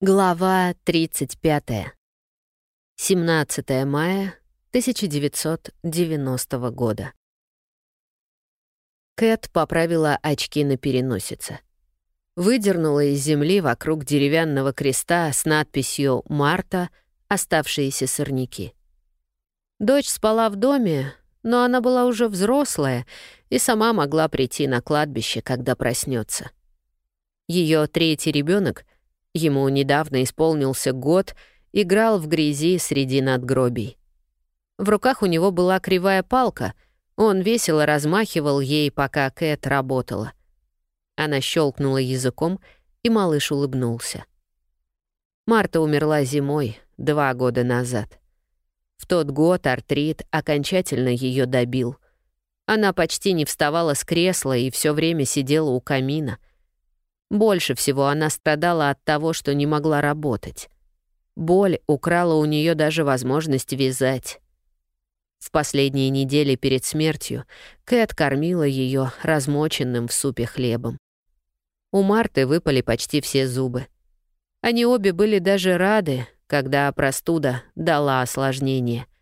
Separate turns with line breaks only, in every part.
Глава 35. 17 мая 1990 года. Кэт поправила очки на переносице. Выдернула из земли вокруг деревянного креста с надписью «Марта» оставшиеся сорняки. Дочь спала в доме, но она была уже взрослая и сама могла прийти на кладбище, когда проснется. Ее третий ребенок — Ему недавно исполнился год, играл в грязи среди надгробий. В руках у него была кривая палка, он весело размахивал ей, пока Кэт работала. Она щелкнула языком, и малыш улыбнулся. Марта умерла зимой, два года назад. В тот год артрит окончательно ее добил. Она почти не вставала с кресла и все время сидела у камина — больше всего она страдала от того, что не могла работать. Боль украла у нее даже возможность вязать. В последние недели перед смертью Кэт кормила ее размоченным в супе хлебом. У Марты выпали почти все зубы. Они обе были даже рады, когда простуда дала осложнение —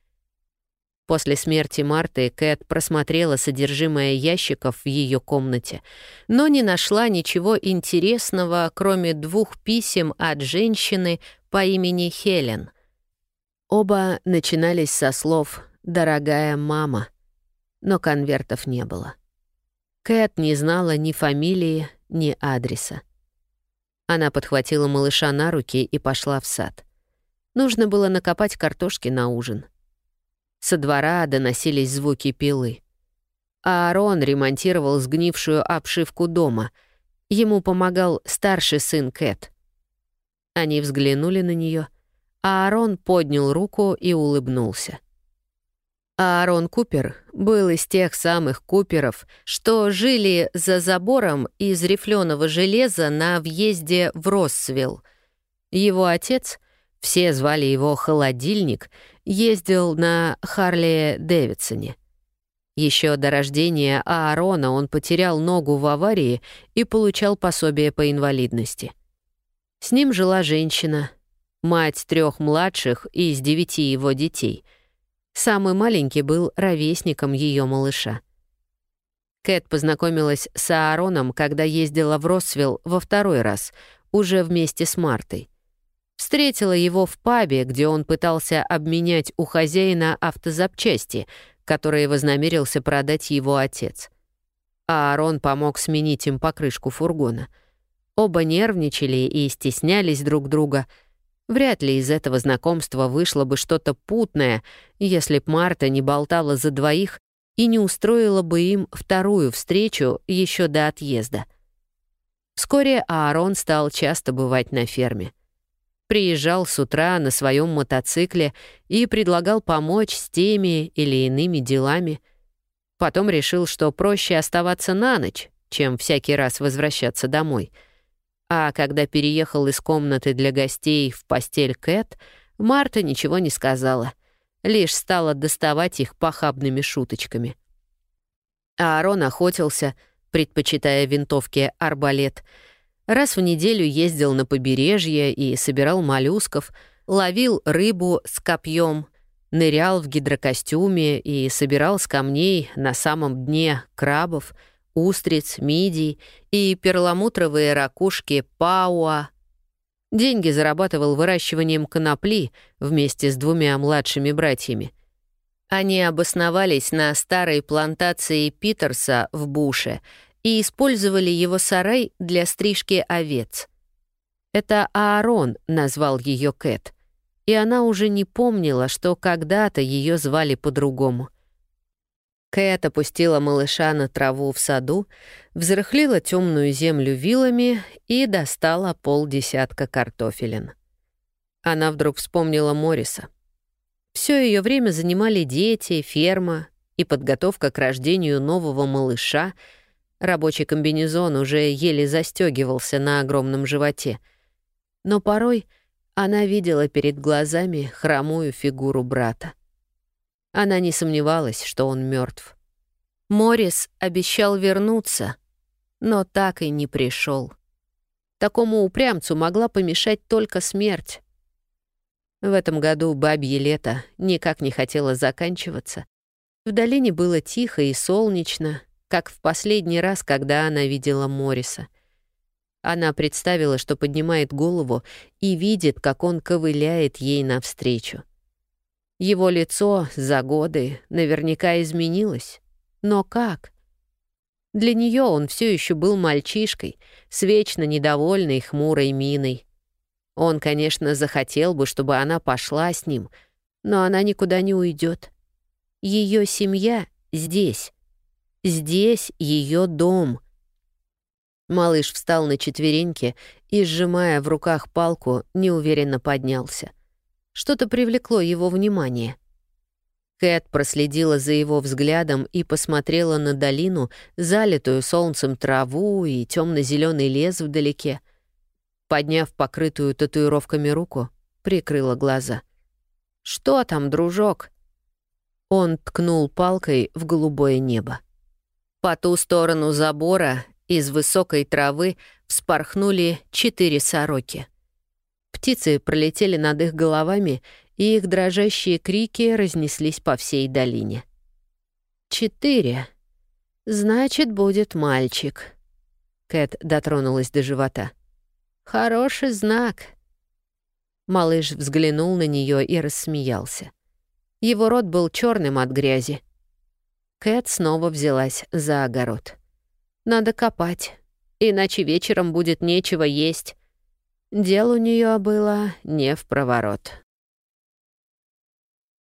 После смерти Марты Кэт просмотрела содержимое ящиков в ее комнате, но не нашла ничего интересного, кроме двух писем от женщины по имени Хелен. Оба начинались со слов «дорогая мама», но конвертов не было. Кэт не знала ни фамилии, ни адреса. Она подхватила малыша на руки и пошла в сад. Нужно было накопать картошки на ужин — со двора доносились звуки пилы. Аарон ремонтировал сгнившую обшивку дома. Ему помогал старший сын Кэт. Они взглянули на нее. Аарон поднял руку и улыбнулся. Аарон Купер был из тех самых Куперов, что жили за забором из рифленого железа на въезде в Россвилл. Его отец, все звали его «Холодильник», ездил на Харли Дэвидсоне. Еще до рождения Аарона он потерял ногу в аварии и получал пособие по инвалидности. С ним жила женщина, мать трех младших из девяти его детей. Самый маленький был ровесником ее малыша. Кэт познакомилась с Аароном, когда ездила в Росвилл во второй раз, уже вместе с Мартой. Встретила его в пабе, где он пытался обменять у хозяина автозапчасти, которые вознамерился продать его отец. Аарон помог сменить им покрышку фургона. Оба нервничали и стеснялись друг друга. Вряд ли из этого знакомства вышло бы что-то путное, если б Марта не болтала за двоих и не устроила бы им вторую встречу еще до отъезда. Вскоре Аарон стал часто бывать на ферме. Приезжал с утра на своем мотоцикле и предлагал помочь с теми или иными делами. Потом решил, что проще оставаться на ночь, чем всякий раз возвращаться домой. А когда переехал из комнаты для гостей в постель Кэт, Марта ничего не сказала, лишь стала доставать их похабными шуточками. Аарон охотился, предпочитая винтовки арбалет — Раз в неделю ездил на побережье и собирал моллюсков, ловил рыбу с копьем, нырял в гидрокостюме и собирал с камней на самом дне крабов, устриц, мидий и перламутровые ракушки пауа. Деньги зарабатывал выращиванием конопли вместе с двумя младшими братьями. Они обосновались на старой плантации Питерса в Буше — и использовали его сарай для стрижки овец. Это Аарон назвал ее Кэт, и она уже не помнила, что когда-то ее звали по-другому. Кэт опустила малыша на траву в саду, взрыхлила темную землю вилами и достала полдесятка картофелин. Она вдруг вспомнила Мориса. Все ее время занимали дети, ферма и подготовка к рождению нового малыша — Рабочий комбинезон уже еле застегивался на огромном животе. Но порой она видела перед глазами хромую фигуру брата. Она не сомневалась, что он мертв. Морис обещал вернуться, но так и не пришел. Такому упрямцу могла помешать только смерть. В этом году бабье лето никак не хотело заканчиваться. В долине было тихо и солнечно, как в последний раз, когда она видела Мориса. Она представила, что поднимает голову и видит, как он ковыляет ей навстречу. Его лицо за годы наверняка изменилось. Но как? Для нее он все еще был мальчишкой, с вечно недовольной хмурой миной. Он, конечно, захотел бы, чтобы она пошла с ним, но она никуда не уйдет. Ее семья здесь. Здесь ее дом. Малыш встал на четвереньки и, сжимая в руках палку, неуверенно поднялся. Что-то привлекло его внимание. Кэт проследила за его взглядом и посмотрела на долину, залитую солнцем траву и темно зеленый лес вдалеке. Подняв покрытую татуировками руку, прикрыла глаза. «Что там, дружок?» Он ткнул палкой в голубое небо. По ту сторону забора из высокой травы вспорхнули четыре сороки. Птицы пролетели над их головами, и их дрожащие крики разнеслись по всей долине. «Четыре. Значит, будет мальчик». Кэт дотронулась до живота. «Хороший знак». Малыш взглянул на нее и рассмеялся. Его рот был черным от грязи. Кэт снова взялась за огород. «Надо копать, иначе вечером будет нечего есть». Дело у нее было не в проворот.